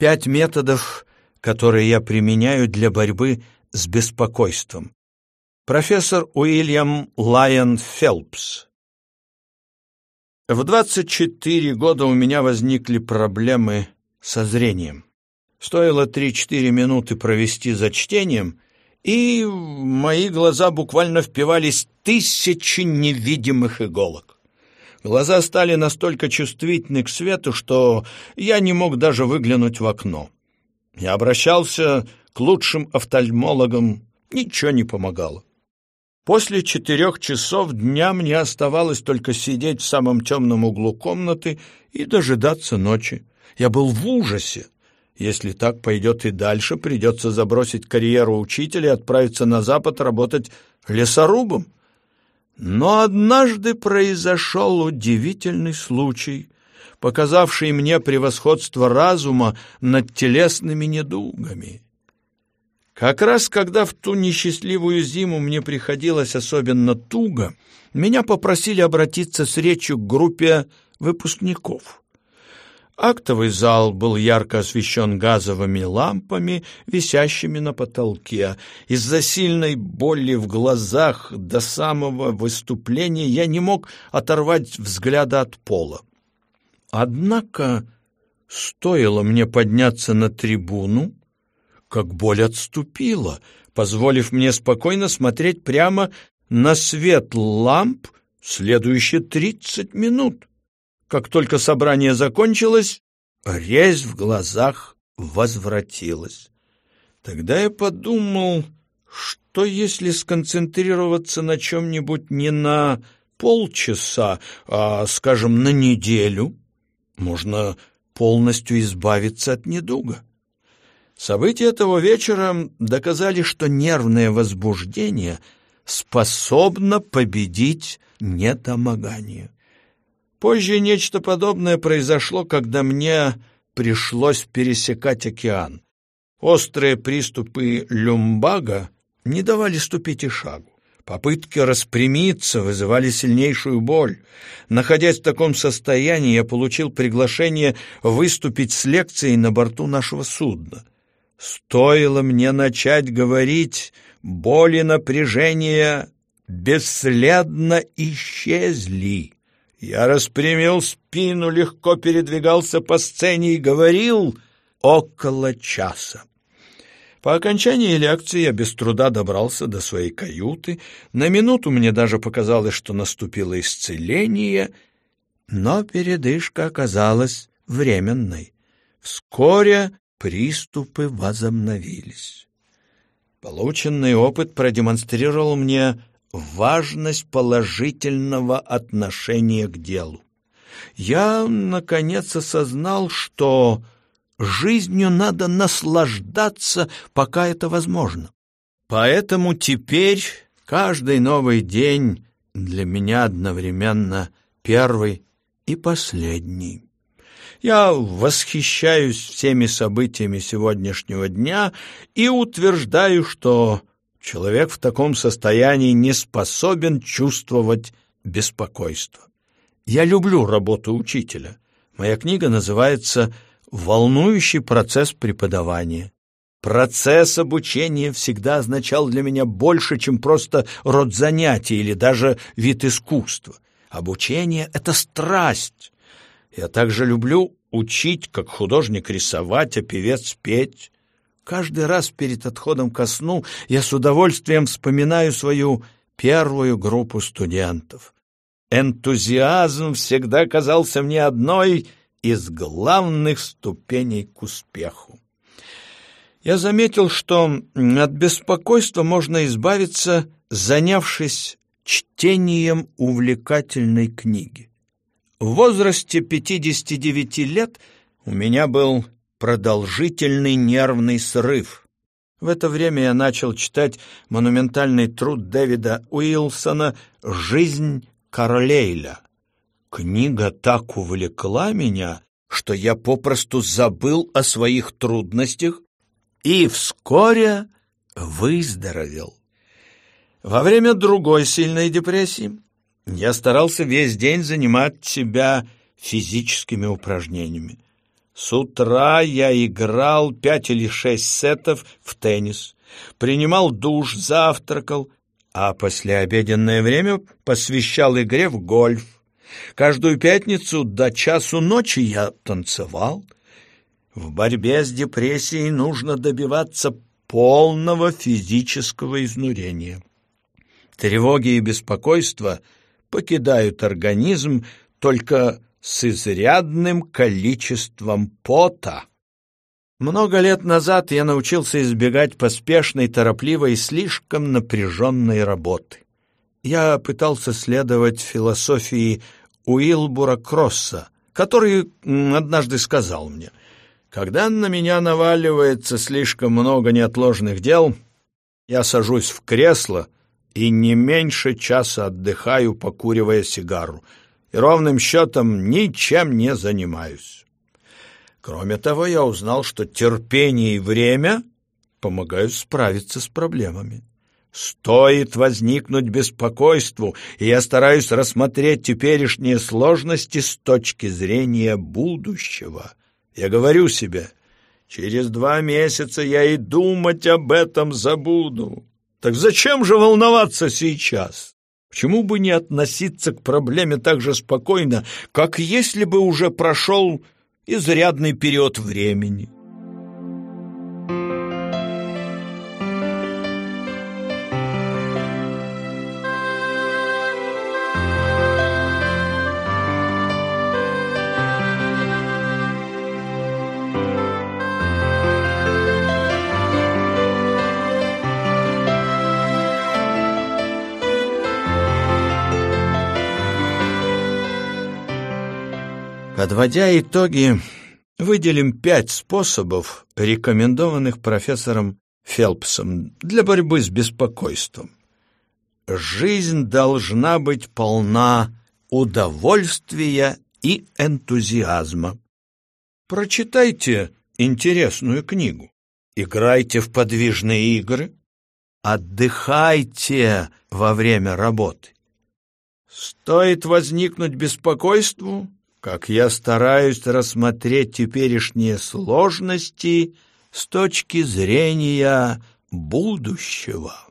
Пять методов, которые я применяю для борьбы с беспокойством. Профессор Уильям Лайон Фелпс. В 24 года у меня возникли проблемы со зрением. Стоило 3-4 минуты провести за чтением, и мои глаза буквально впивались тысячи невидимых иголок. Глаза стали настолько чувствительны к свету, что я не мог даже выглянуть в окно. Я обращался к лучшим офтальмологам, ничего не помогало. После четырех часов дня мне оставалось только сидеть в самом темном углу комнаты и дожидаться ночи. Я был в ужасе. Если так пойдет и дальше, придется забросить карьеру учителя и отправиться на запад работать лесорубом. Но однажды произошел удивительный случай, показавший мне превосходство разума над телесными недугами. Как раз когда в ту несчастливую зиму мне приходилось особенно туго, меня попросили обратиться с речью к группе выпускников. Актовый зал был ярко освещен газовыми лампами, висящими на потолке. Из-за сильной боли в глазах до самого выступления я не мог оторвать взгляда от пола. Однако стоило мне подняться на трибуну, как боль отступила, позволив мне спокойно смотреть прямо на свет ламп следующие тридцать минут. Как только собрание закончилось, резь в глазах возвратилась. Тогда я подумал, что если сконцентрироваться на чем-нибудь не на полчаса, а, скажем, на неделю, можно полностью избавиться от недуга. События этого вечера доказали, что нервное возбуждение способно победить недомогание. Позже нечто подобное произошло, когда мне пришлось пересекать океан. Острые приступы люмбага не давали ступить и шагу. Попытки распрямиться вызывали сильнейшую боль. Находясь в таком состоянии, я получил приглашение выступить с лекцией на борту нашего судна. Стоило мне начать говорить, боли напряжения бесследно исчезли. Я распрямил спину, легко передвигался по сцене и говорил около часа. По окончании лекции я без труда добрался до своей каюты. На минуту мне даже показалось, что наступило исцеление, но передышка оказалась временной. Вскоре приступы возобновились. Полученный опыт продемонстрировал мне важность положительного отношения к делу. Я, наконец, осознал, что жизнью надо наслаждаться, пока это возможно. Поэтому теперь каждый новый день для меня одновременно первый и последний. Я восхищаюсь всеми событиями сегодняшнего дня и утверждаю, что Человек в таком состоянии не способен чувствовать беспокойство. Я люблю работу учителя. Моя книга называется «Волнующий процесс преподавания». Процесс обучения всегда означал для меня больше, чем просто род занятий или даже вид искусства. Обучение — это страсть. Я также люблю учить, как художник рисовать, а певец петь. Каждый раз перед отходом ко сну я с удовольствием вспоминаю свою первую группу студентов. Энтузиазм всегда казался мне одной из главных ступеней к успеху. Я заметил, что от беспокойства можно избавиться, занявшись чтением увлекательной книги. В возрасте 59 лет у меня был продолжительный нервный срыв. В это время я начал читать монументальный труд Дэвида Уилсона «Жизнь Карлейля». Книга так увлекла меня, что я попросту забыл о своих трудностях и вскоре выздоровел. Во время другой сильной депрессии я старался весь день занимать себя физическими упражнениями. С утра я играл пять или шесть сетов в теннис, принимал душ, завтракал, а послеобеденное время посвящал игре в гольф. Каждую пятницу до часу ночи я танцевал. В борьбе с депрессией нужно добиваться полного физического изнурения. Тревоги и беспокойство покидают организм только с изрядным количеством пота. Много лет назад я научился избегать поспешной, торопливой и слишком напряженной работы. Я пытался следовать философии Уилбура Кросса, который однажды сказал мне, «Когда на меня наваливается слишком много неотложных дел, я сажусь в кресло и не меньше часа отдыхаю, покуривая сигару, и ровным счетом ничем не занимаюсь. Кроме того, я узнал, что терпение и время помогают справиться с проблемами. Стоит возникнуть беспокойству, и я стараюсь рассмотреть теперешние сложности с точки зрения будущего. Я говорю себе, через два месяца я и думать об этом забуду. Так зачем же волноваться сейчас? Почему бы не относиться к проблеме так же спокойно, как если бы уже прошел изрядный период времени? Подводя итоги, выделим пять способов, рекомендованных профессором Фелпсом для борьбы с беспокойством. Жизнь должна быть полна удовольствия и энтузиазма. Прочитайте интересную книгу, играйте в подвижные игры, отдыхайте во время работы. Стоит возникнуть беспокойству, как я стараюсь рассмотреть теперешние сложности с точки зрения будущего.